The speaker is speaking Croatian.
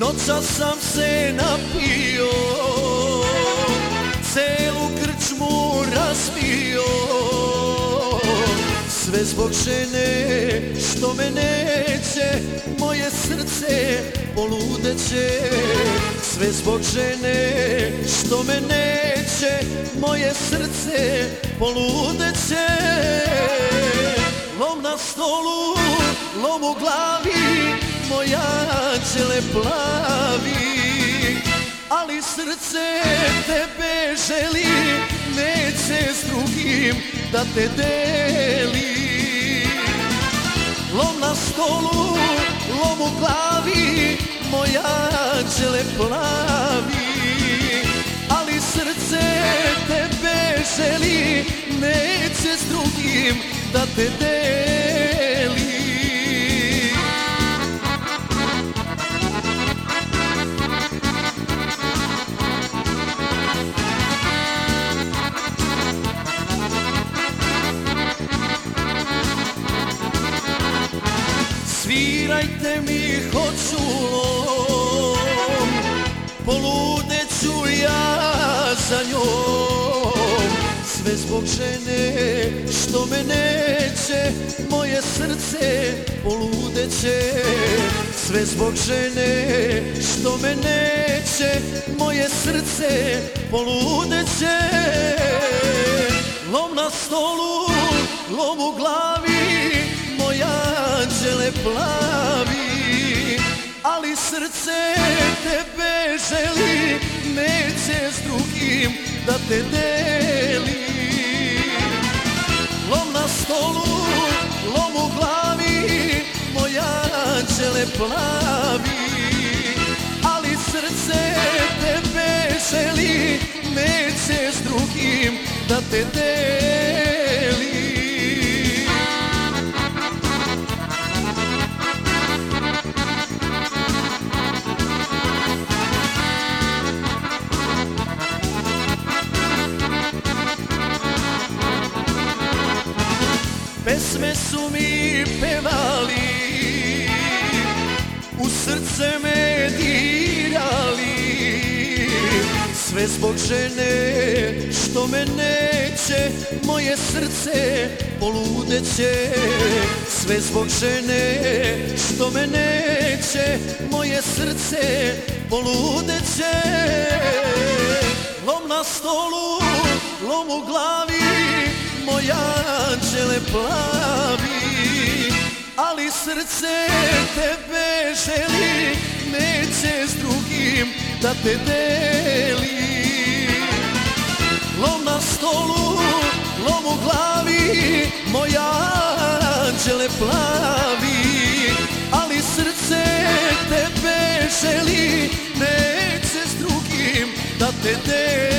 Noća sam se napio Celu krčmu raspio Sve zbog žene što me neće Moje srce poludeće. Sve zbog žene što me neće Moje srce poludeće. Lom na stolu, lom u glavi Moja čele plavi ali srce tebe želi Neće s drugim da te deli. Lom na stolu, lom u glavi Moja čele plavi Ali srce tebe želi Neće s drugim da te deli Svirajte mi hoćulom Poludeću ja za njom. Sve zbog žene što me neće Moje srce poludeće Sve zbog žene što me neće Moje srce poludeće Lom na stolu, lom u glavi anđele plavi Ali srce tebe želi Neće s drugim da te deli. Lom na stolu, lom u glavi Moja anđele plavi Ali srce tebe želi Neće s drugim mi pevali U srce me dirali. Sve zbog žene što me neće Moje srce poludeće Sve zbog žene što me neće Moje srce poludeće Lom na stolu, lom u glavi moja anđele plavi srce tebe želi Neće s drugim da te deli. Lom na stolu, lom u glavi Moja anđele plavi Ali srce tebe želi Neće s drugim da te deli